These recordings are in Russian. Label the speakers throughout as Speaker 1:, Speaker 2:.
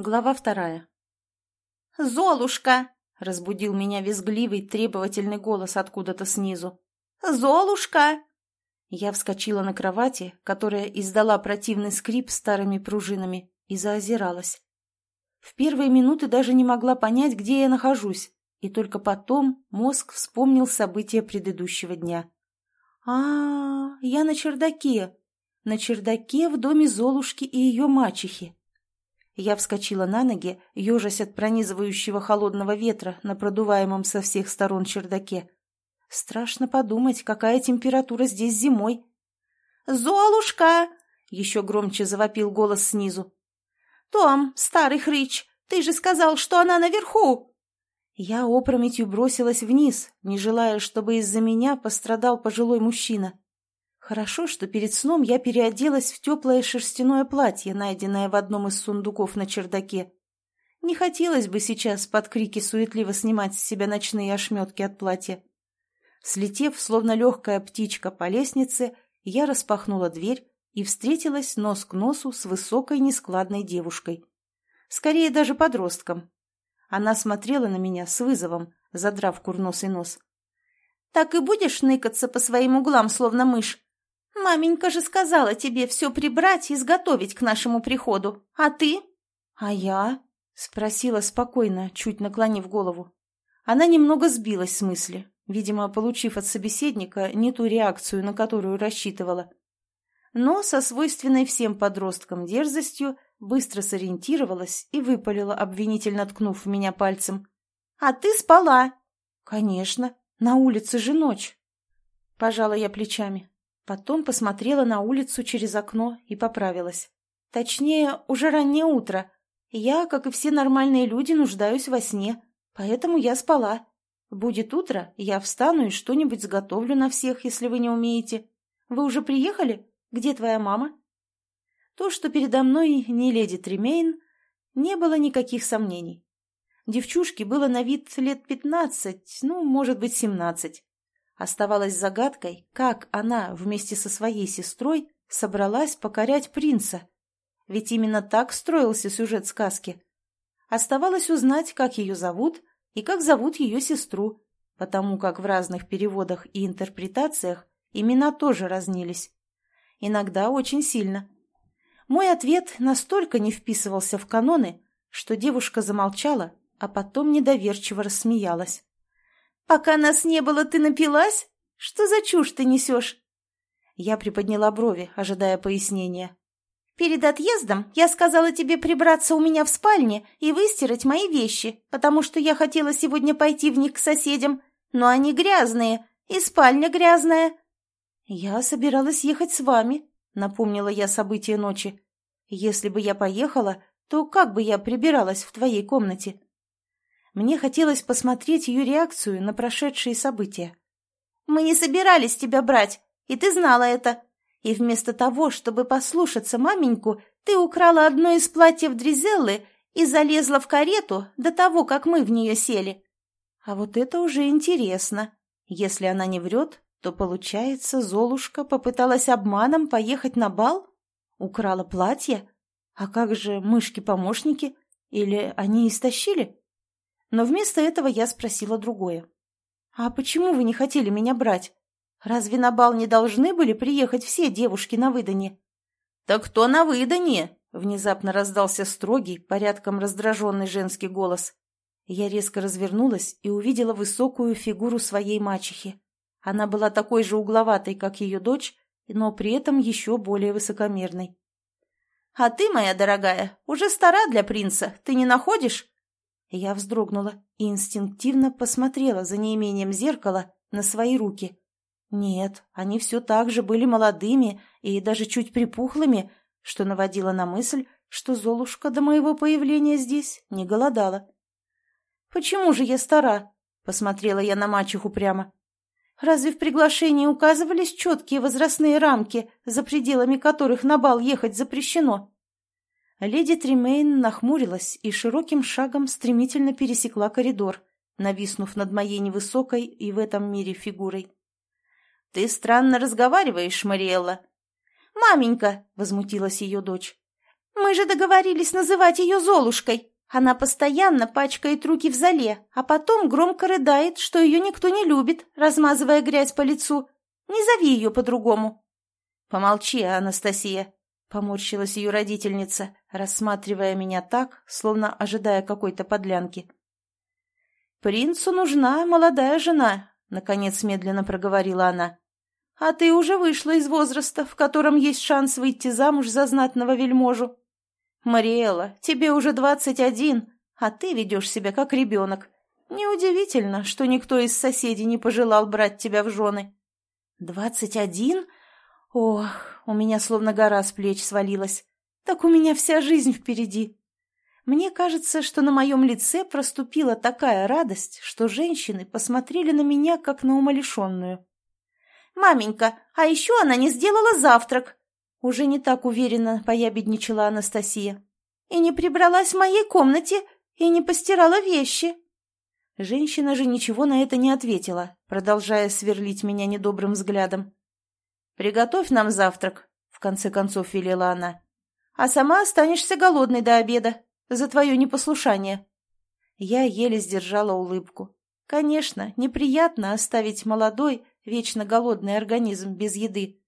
Speaker 1: Глава вторая.
Speaker 2: «Золушка!» — разбудил меня визгливый, требовательный голос откуда-то снизу. «Золушка!» Я вскочила на кровати, которая издала противный скрип старыми пружинами, и заозиралась. В первые минуты даже не могла понять, где я нахожусь, и только потом мозг вспомнил события предыдущего дня. а, -а, -а я на чердаке, на чердаке в доме Золушки и ее мачехи. Я вскочила на ноги, ежась от пронизывающего холодного ветра на продуваемом со всех сторон чердаке. Страшно подумать, какая температура здесь зимой. «Золушка!» — еще громче завопил голос снизу. «Том, старый хрыч, ты же сказал, что она наверху!» Я опрометью бросилась вниз, не желая, чтобы из-за меня пострадал пожилой мужчина. Хорошо, что перед сном я переоделась в теплое шерстяное платье, найденное в одном из сундуков на чердаке. Не хотелось бы сейчас под крики суетливо снимать с себя ночные ошметки от платья. Слетев, словно легкая птичка по лестнице, я распахнула дверь и встретилась нос к носу с высокой нескладной девушкой. Скорее даже подростком. Она смотрела на меня с вызовом, задрав курносый нос. «Так и будешь ныкаться по своим углам, словно мышь?» «Маменька же сказала тебе все прибрать и изготовить к нашему приходу. А ты?» «А я?» — спросила спокойно, чуть наклонив голову. Она немного сбилась с мысли, видимо, получив от собеседника не ту реакцию, на которую рассчитывала. Но со свойственной всем подросткам дерзостью быстро сориентировалась и выпалила, обвинительно ткнув в меня пальцем. «А ты спала?» «Конечно, на улице же ночь». Пожала я плечами. Потом посмотрела на улицу через окно и поправилась. Точнее, уже раннее утро. Я, как и все нормальные люди, нуждаюсь во сне, поэтому я спала. Будет утро, я встану и что-нибудь сготовлю на всех, если вы не умеете. Вы уже приехали? Где твоя мама? То, что передо мной не леди Тремейн, не было никаких сомнений. Девчушке было на вид лет пятнадцать, ну, может быть, семнадцать. Оставалось загадкой, как она вместе со своей сестрой собралась покорять принца. Ведь именно так строился сюжет сказки. Оставалось узнать, как ее зовут и как зовут ее сестру, потому как в разных переводах и интерпретациях имена тоже разнились. Иногда очень сильно. Мой ответ настолько не вписывался в каноны, что девушка замолчала, а потом недоверчиво рассмеялась. «Пока нас не было, ты напилась? Что за чушь ты несешь?» Я приподняла брови, ожидая пояснения. «Перед отъездом я сказала тебе прибраться у меня в спальне и выстирать мои вещи, потому что я хотела сегодня пойти в них к соседям, но они грязные, и спальня грязная». «Я собиралась ехать с вами», — напомнила я события ночи. «Если бы я поехала, то как бы я прибиралась в твоей комнате?» Мне хотелось посмотреть ее реакцию на прошедшие события. «Мы не собирались тебя брать, и ты знала это. И вместо того, чтобы послушаться маменьку, ты украла одно из платьев Дризеллы и залезла в карету до того, как мы в нее сели. А вот это уже интересно. Если она не врет, то, получается, Золушка попыталась обманом поехать на бал? Украла платье? А как же мышки-помощники? Или они истощили? Но вместо этого я спросила другое. «А почему вы не хотели меня брать? Разве на бал не должны были приехать все девушки на выдане?» «Так кто на выдане?» — внезапно раздался строгий, порядком раздраженный женский голос. Я резко развернулась и увидела высокую фигуру своей мачехи. Она была такой же угловатой, как ее дочь, но при этом еще более высокомерной. «А ты, моя дорогая, уже стара для принца, ты не находишь?» Я вздрогнула и инстинктивно посмотрела за неимением зеркала на свои руки. Нет, они все так же были молодыми и даже чуть припухлыми, что наводило на мысль, что Золушка до моего появления здесь не голодала. «Почему же я стара?» — посмотрела я на мачеху прямо. «Разве в приглашении указывались четкие возрастные рамки, за пределами которых на бал ехать запрещено?» Леди Тремейн нахмурилась и широким шагом стремительно пересекла коридор, нависнув над моей невысокой и в этом мире фигурой. — Ты странно разговариваешь, Мариэлла. — Маменька! — возмутилась ее дочь. — Мы же договорились называть ее Золушкой. Она постоянно пачкает руки в зале, а потом громко рыдает, что ее никто не любит, размазывая грязь по лицу. Не зови ее по-другому».
Speaker 1: «Помолчи, Анастасия», — поморщилась ее родительница, рассматривая меня так, словно ожидая какой-то подлянки. «Принцу нужна молодая жена», — наконец медленно проговорила она. «А ты уже вышла из возраста, в котором есть шанс выйти замуж за знатного вельможу. Мариэла, тебе уже двадцать один, а ты ведешь себя как ребенок. Неудивительно, что никто из соседей не пожелал брать тебя в жены». «Двадцать один? Ох, у меня словно гора с плеч свалилась. Так у меня вся жизнь впереди». Мне кажется, что на моем лице проступила такая радость, что женщины посмотрели на меня, как на умалишенную.
Speaker 2: «Маменька, а еще она не сделала завтрак!»
Speaker 1: Уже не так уверенно поябедничала Анастасия.
Speaker 2: «И не прибралась в моей комнате, и не постирала вещи!»
Speaker 1: Женщина же ничего на это не ответила, продолжая сверлить меня недобрым взглядом. «Приготовь нам завтрак», — в конце концов велела она. «А сама останешься голодной до обеда за твое непослушание». Я еле сдержала улыбку. Конечно, неприятно оставить молодой, вечно голодный организм без еды.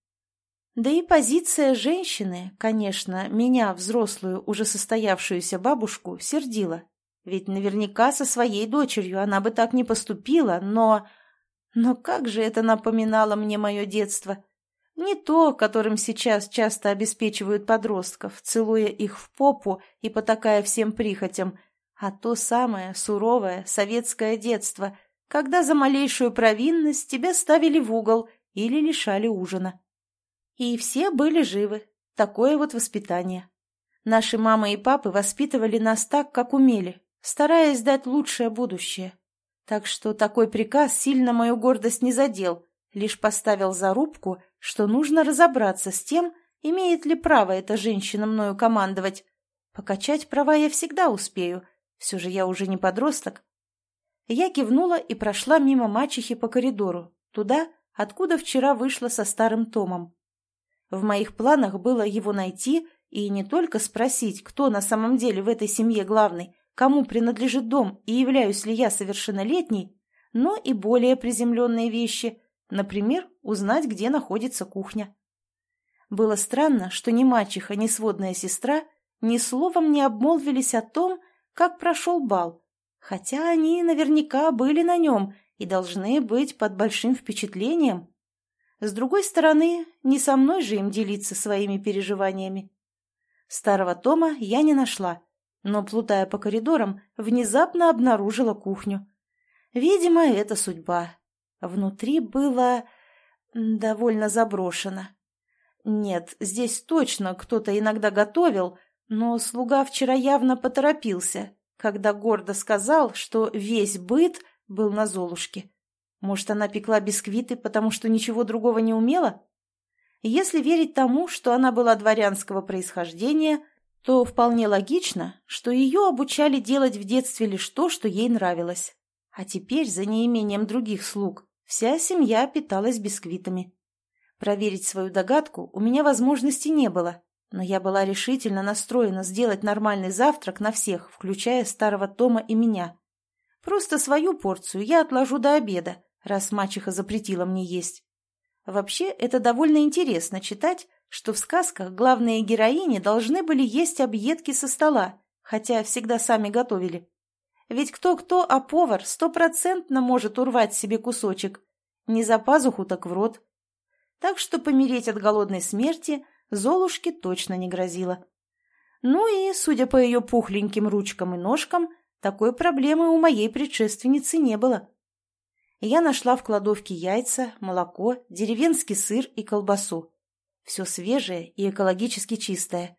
Speaker 1: Да и позиция женщины, конечно, меня, взрослую, уже состоявшуюся бабушку, сердила. Ведь наверняка со своей дочерью она бы так не поступила, но... Но как же это напоминало мне мое детство? Не то, которым сейчас часто обеспечивают подростков, целуя их в попу и потакая всем прихотям, а то самое суровое советское детство, когда за малейшую провинность тебя ставили в угол или лишали ужина. И все были живы. Такое вот воспитание. Наши мамы и папы воспитывали нас так, как умели, стараясь дать лучшее будущее. Так что такой приказ сильно мою гордость не задел, лишь поставил зарубку, что нужно разобраться с тем, имеет ли право эта женщина мною командовать. Покачать права я всегда успею, все же я уже не подросток. Я кивнула и прошла мимо мачехи по коридору, туда, откуда вчера вышла со старым Томом. В моих планах было его найти и не только спросить, кто на самом деле в этой семье главный, кому принадлежит дом и являюсь ли я совершеннолетней, но и более приземленные вещи, например, узнать, где находится кухня. Было странно, что ни мачеха, ни сводная сестра ни словом не обмолвились о том, как прошел бал, хотя они наверняка были на нем и должны быть под большим впечатлением. С другой стороны, не со мной же им делиться своими переживаниями. Старого Тома я не нашла, но, плутая по коридорам, внезапно обнаружила кухню. Видимо, это судьба. Внутри было довольно заброшено. Нет, здесь точно кто-то иногда готовил, но слуга вчера явно поторопился, когда гордо сказал, что весь быт был на Золушке. Может, она пекла бисквиты, потому что ничего другого не умела? Если верить тому, что она была дворянского происхождения, то вполне логично, что ее обучали делать в детстве лишь то, что ей нравилось. А теперь, за неимением других слуг, вся семья питалась бисквитами. Проверить свою догадку у меня возможности не было, но я была решительно настроена сделать нормальный завтрак на всех, включая старого Тома и меня. Просто свою порцию я отложу до обеда, раз мачеха запретила мне есть. Вообще, это довольно интересно читать, что в сказках главные героини должны были есть объедки со стола, хотя всегда сами готовили. Ведь кто-кто, а повар стопроцентно может урвать себе кусочек. Не за пазуху, так в рот. Так что помереть от голодной смерти Золушке точно не грозило. Ну и, судя по ее пухленьким ручкам и ножкам, такой проблемы у моей предшественницы не было. Я нашла в кладовке яйца, молоко, деревенский сыр и колбасу. Все свежее и экологически чистое.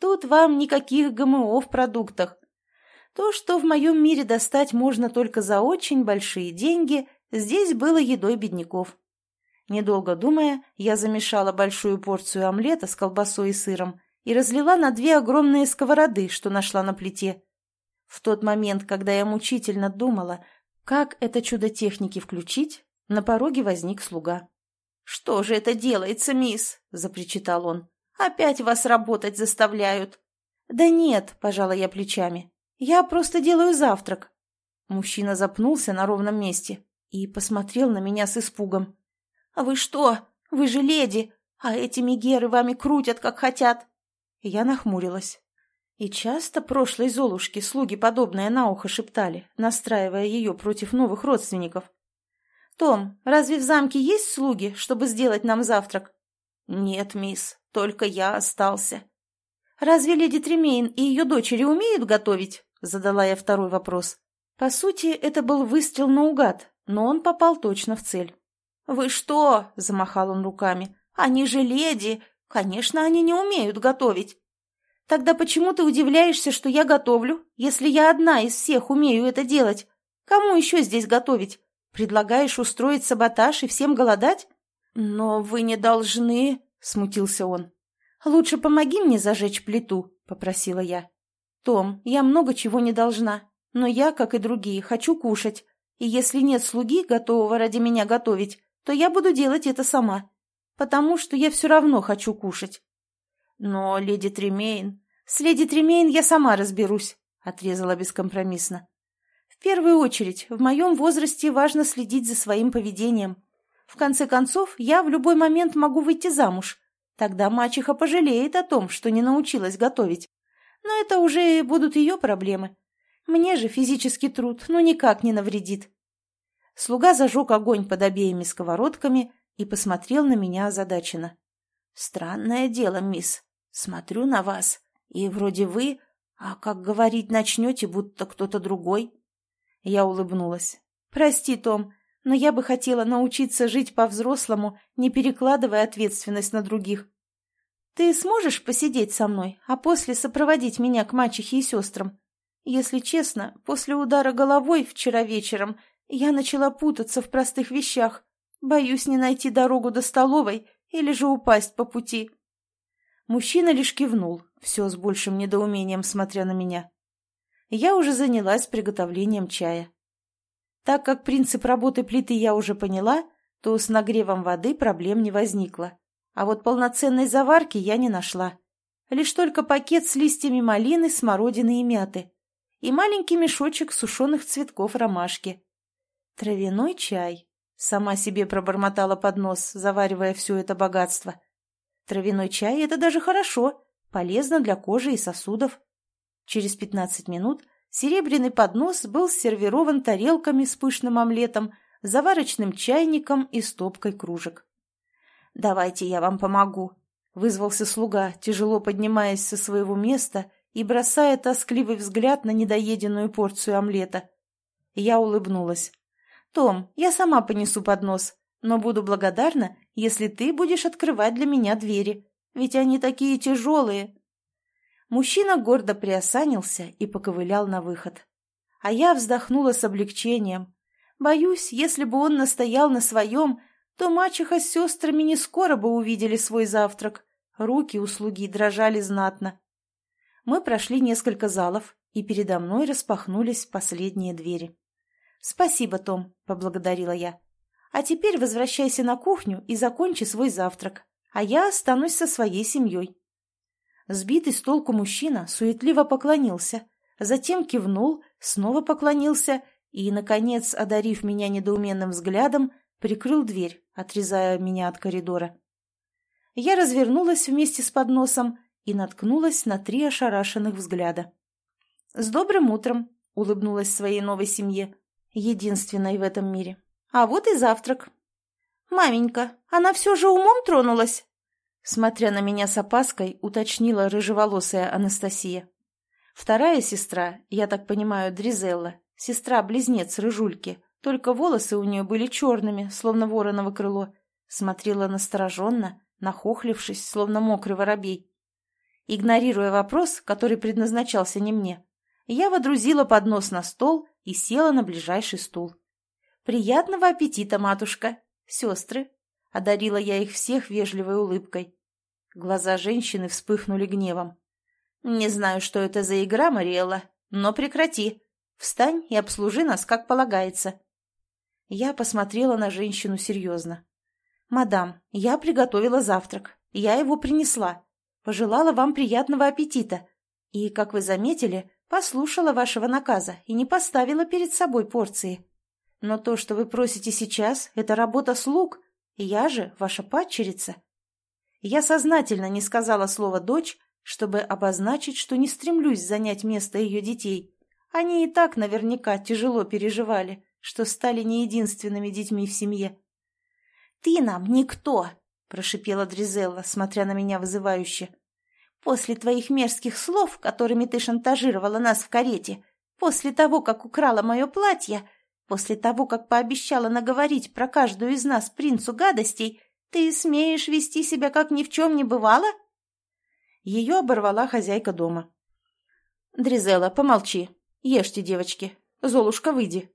Speaker 1: Тут вам никаких ГМО в продуктах. То, что в моем мире достать можно только за очень большие деньги, здесь было едой бедняков. Недолго думая, я замешала большую порцию омлета с колбасой и сыром и разлила на две огромные сковороды, что нашла на плите. В тот момент, когда я мучительно думала, как это чудо техники включить, на пороге возник слуга. «Что же это делается, мисс?» – запричитал он. «Опять вас работать заставляют». «Да нет», — пожала я плечами. «Я просто делаю завтрак». Мужчина запнулся на ровном месте и посмотрел на меня с испугом. «А вы что? Вы же леди, а эти мигеры вами крутят, как хотят!» Я нахмурилась. И часто прошлой Золушке слуги подобное на ухо шептали, настраивая ее против новых родственников. «Том, разве в замке есть слуги, чтобы сделать нам завтрак?» «Нет, мисс, только я остался». «Разве леди Тремейн и ее дочери умеют готовить?» — задала я второй вопрос. По сути, это был выстрел наугад, но он попал точно в цель. «Вы что?» — замахал он руками. «Они же леди! Конечно, они не умеют готовить!» «Тогда почему ты удивляешься, что я готовлю, если я одна из всех умею это делать? Кому еще здесь готовить? Предлагаешь устроить саботаж и всем голодать? Но вы не должны, смутился он. Лучше помоги мне зажечь плиту, попросила я. Том, я много чего не должна, но я, как и другие, хочу кушать. И если нет слуги, готового ради меня готовить, то я буду делать это сама, потому что я все равно хочу кушать. Но леди Тремейн... С леди Тремейн я сама разберусь, отрезала бескомпромиссно. В первую очередь, в моем возрасте важно следить за своим поведением. В конце концов, я в любой момент могу выйти замуж. Тогда мачеха пожалеет о том, что не научилась готовить. Но это уже будут ее проблемы. Мне же физический труд ну никак не навредит. Слуга зажег огонь под обеими сковородками и посмотрел на меня озадаченно. «Странное дело, мисс. Смотрю на вас, и вроде вы, а как говорить начнете, будто кто-то другой». Я улыбнулась. «Прости, Том, но я бы хотела научиться жить по-взрослому, не перекладывая ответственность на других. Ты сможешь посидеть со мной, а после сопроводить меня к мачехе и сестрам? Если честно, после удара головой вчера вечером я начала путаться в простых вещах. Боюсь не найти дорогу до столовой или же упасть по пути». Мужчина лишь кивнул, все с большим недоумением смотря на меня я уже занялась приготовлением чая. Так как принцип работы плиты я уже поняла, то с нагревом воды проблем не возникло. А вот полноценной заварки я не нашла. Лишь только пакет с листьями малины, смородины и мяты. И маленький мешочек сушеных цветков ромашки. Травяной чай. Сама себе пробормотала под нос, заваривая все это богатство. Травяной чай – это даже хорошо, полезно для кожи и сосудов. Через пятнадцать минут серебряный поднос был сервирован тарелками с пышным омлетом, заварочным чайником и стопкой кружек. «Давайте я вам помогу», — вызвался слуга, тяжело поднимаясь со своего места и бросая тоскливый взгляд на недоеденную порцию омлета. Я улыбнулась. «Том, я сама понесу поднос, но буду благодарна, если ты будешь открывать для меня двери, ведь они такие тяжелые». Мужчина гордо приосанился и поковылял на выход. А я вздохнула с облегчением. Боюсь, если бы он настоял на своем, то мачеха с сестрами не скоро бы увидели свой завтрак. Руки у слуги дрожали знатно. Мы прошли несколько залов, и передо мной распахнулись последние двери. «Спасибо, Том», — поблагодарила я. «А теперь возвращайся на кухню и закончи свой завтрак, а я останусь со своей семьей». Сбитый с толку мужчина суетливо поклонился, затем кивнул, снова поклонился и, наконец, одарив меня недоуменным взглядом, прикрыл дверь, отрезая меня от коридора. Я развернулась вместе с подносом и наткнулась на три ошарашенных взгляда. «С добрым утром!» — улыбнулась своей новой семье, единственной в этом мире. «А вот и завтрак!» «Маменька, она все же умом тронулась?» Смотря на меня с опаской, уточнила рыжеволосая Анастасия. Вторая сестра, я так понимаю, Дризелла, сестра-близнец Рыжульки, только волосы у нее были черными, словно вороново крыло, смотрела настороженно, нахохлившись, словно мокрый воробей. Игнорируя вопрос, который предназначался не мне, я водрузила поднос на стол и села на ближайший стул. «Приятного аппетита, матушка! Сестры!» — одарила я их всех вежливой улыбкой. Глаза женщины вспыхнули гневом. «Не знаю, что это за игра, Мариэлла, но прекрати. Встань и обслужи нас, как полагается». Я посмотрела на женщину серьезно. «Мадам, я приготовила завтрак. Я его принесла. Пожелала вам приятного аппетита. И, как вы заметили, послушала вашего наказа и не поставила перед собой порции. Но то, что вы просите сейчас, это работа слуг, я же ваша падчерица. Я сознательно не сказала слово «дочь», чтобы обозначить, что не стремлюсь занять место ее детей. Они и так наверняка тяжело переживали, что стали не единственными детьми в семье. «Ты нам никто!» — прошипела Дризелла, смотря на меня вызывающе. «После твоих мерзких слов, которыми ты шантажировала нас в карете, после того, как украла мое платье, после того, как пообещала наговорить про каждую из нас принцу гадостей, ты смеешь вести себя, как ни в чем не бывало?» Ее оборвала хозяйка дома. «Дризелла, помолчи. Ешьте, девочки. Золушка, выйди».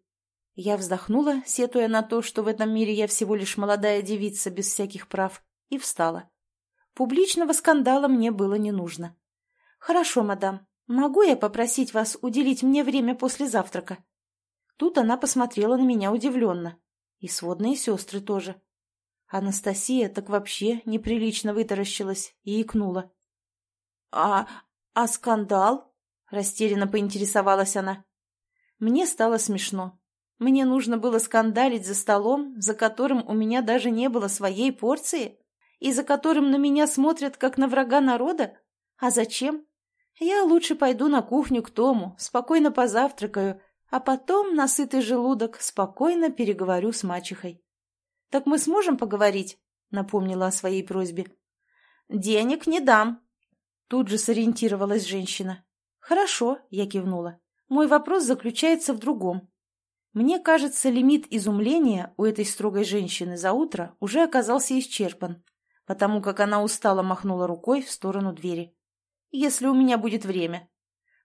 Speaker 1: Я вздохнула, сетуя на то, что в этом мире я всего лишь молодая девица без всяких прав, и встала. Публичного скандала мне было не нужно. «Хорошо, мадам. Могу я попросить вас уделить мне время после завтрака?» Тут она посмотрела на меня удивленно. И сводные сестры тоже. Анастасия так вообще неприлично вытаращилась и икнула. «А... а скандал?» — растерянно поинтересовалась она. Мне стало смешно. Мне нужно было скандалить за столом, за которым у меня даже не было своей порции, и за которым на меня смотрят, как на врага народа? А зачем? Я лучше пойду на кухню к Тому, спокойно позавтракаю, а потом, на сытый желудок, спокойно переговорю с мачехой. «Так мы сможем поговорить?» — напомнила о своей просьбе. «Денег не дам», — тут же сориентировалась женщина. «Хорошо», — я кивнула. «Мой вопрос заключается в другом. Мне кажется, лимит изумления у этой строгой женщины за утро уже оказался исчерпан, потому как она устало махнула рукой в сторону двери. «Если у меня будет время».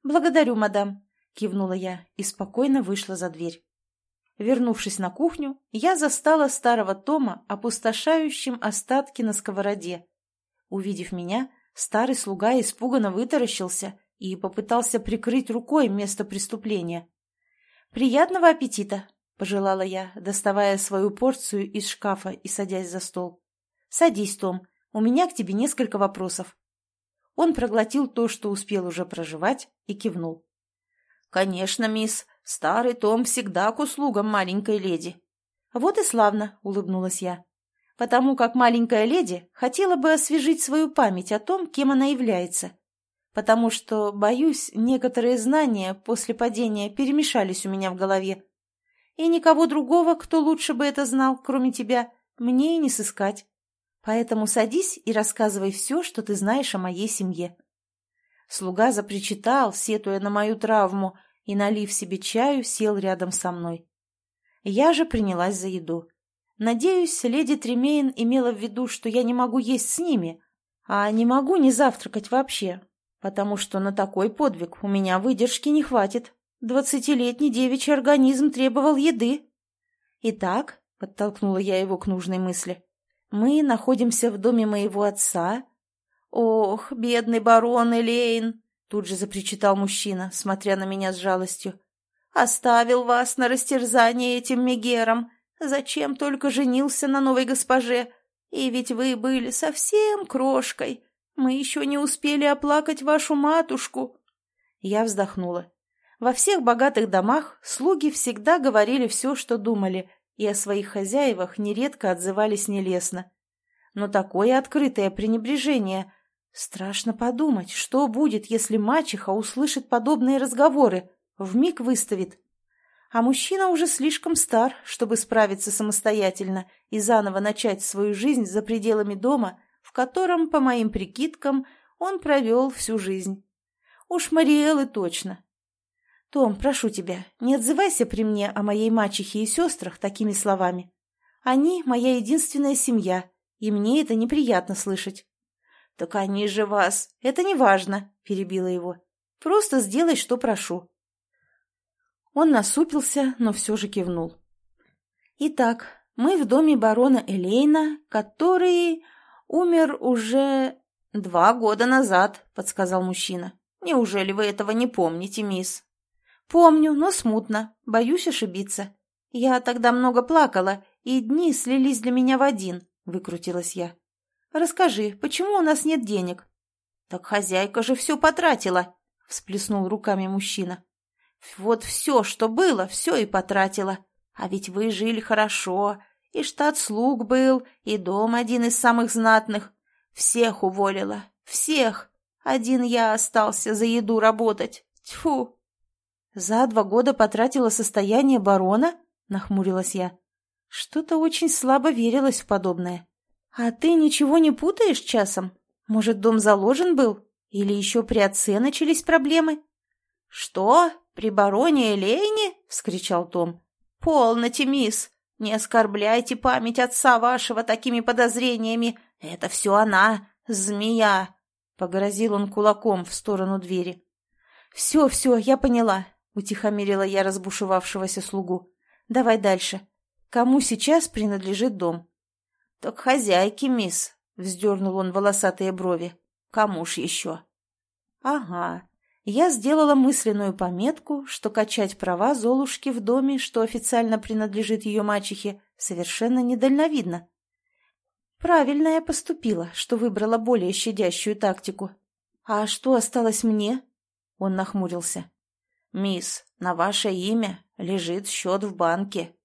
Speaker 1: «Благодарю, мадам», — кивнула я и спокойно вышла за дверь. Вернувшись на кухню, я застала старого Тома, опустошающим остатки на сковороде. Увидев меня, старый слуга испуганно вытаращился и попытался прикрыть рукой место преступления. «Приятного аппетита!» — пожелала я, доставая свою порцию из шкафа и садясь за стол. «Садись, Том, у меня к тебе несколько вопросов». Он проглотил то, что успел уже проживать, и кивнул. «Конечно, мисс, старый Том всегда к услугам маленькой леди». «Вот и славно», — улыбнулась я. «Потому как маленькая леди хотела бы освежить свою память о том, кем она является, потому что, боюсь, некоторые знания после падения перемешались у меня в голове. И никого другого, кто лучше бы это знал, кроме тебя, мне и не сыскать. Поэтому садись и рассказывай все, что ты знаешь о моей семье». Слуга запричитал, сетуя на мою травму, и, налив себе чаю, сел рядом со мной. Я же принялась за еду. Надеюсь, леди Тремейн имела в виду, что я не могу есть с ними, а не могу не завтракать вообще, потому что на такой подвиг у меня выдержки не хватит. Двадцатилетний девичий организм требовал еды. Итак, подтолкнула я его к нужной мысли, мы находимся в доме моего отца. Ох, бедный барон Элейн, тут же запричитал мужчина, смотря на меня с жалостью. Оставил вас на растерзание этим мегером. Зачем только женился на новой госпоже? И ведь вы были совсем крошкой. Мы еще не успели оплакать вашу матушку. Я вздохнула. Во всех богатых домах слуги всегда говорили все, что думали, и о своих хозяевах нередко отзывались нелестно. Но такое открытое пренебрежение... Страшно подумать, что будет, если мачеха услышит подобные разговоры, вмиг выставит. А мужчина уже слишком стар, чтобы справиться самостоятельно и заново начать свою жизнь за пределами дома в котором, по моим прикидкам, он провел всю жизнь. Уж Мариэлы точно. Том, прошу тебя, не отзывайся при мне о моей мачехе и сестрах такими словами. Они — моя единственная семья, и мне это неприятно слышать. — Так они же вас. Это не важно, — перебила его. — Просто сделай, что прошу. Он насупился, но все же кивнул. Итак, мы в доме барона Элейна, который умер уже два года назад», — подсказал мужчина. «Неужели вы этого не помните, мисс?» «Помню, но смутно. Боюсь ошибиться. Я тогда много плакала, и дни слились для меня в один», — выкрутилась я. «Расскажи, почему у нас нет денег?» «Так хозяйка же все потратила. всплеснул руками мужчина. «Вот все, что было, все и потратила. А ведь вы жили хорошо, и штат слуг был, и дом один из самых знатных. Всех уволила, всех. Один я остался за еду работать. Тьфу!» «За два года потратила состояние барона?» — нахмурилась я. Что-то очень слабо верилось в подобное. «А ты ничего не путаешь часом? Может, дом заложен был? Или еще при отце начались проблемы?» «Что? При бароне Элейне?» — вскричал Том. «Полноте, мисс! Не оскорбляйте память отца вашего такими подозрениями. Это все она, змея!» Погрозил он кулаком в сторону двери. «Все, все, я поняла», — утихомирила я разбушевавшегося слугу. «Давай дальше. Кому сейчас принадлежит дом?» «Так хозяйке, мисс», — вздернул он волосатые брови. «Кому ж еще?» «Ага. Я сделала мысленную пометку, что качать права Золушки в доме, что официально принадлежит ее мачехе, совершенно недальновидно. Правильно я поступила, что выбрала более щадящую тактику. А что осталось мне?» Он нахмурился. «Мисс, на ваше имя лежит счет в банке,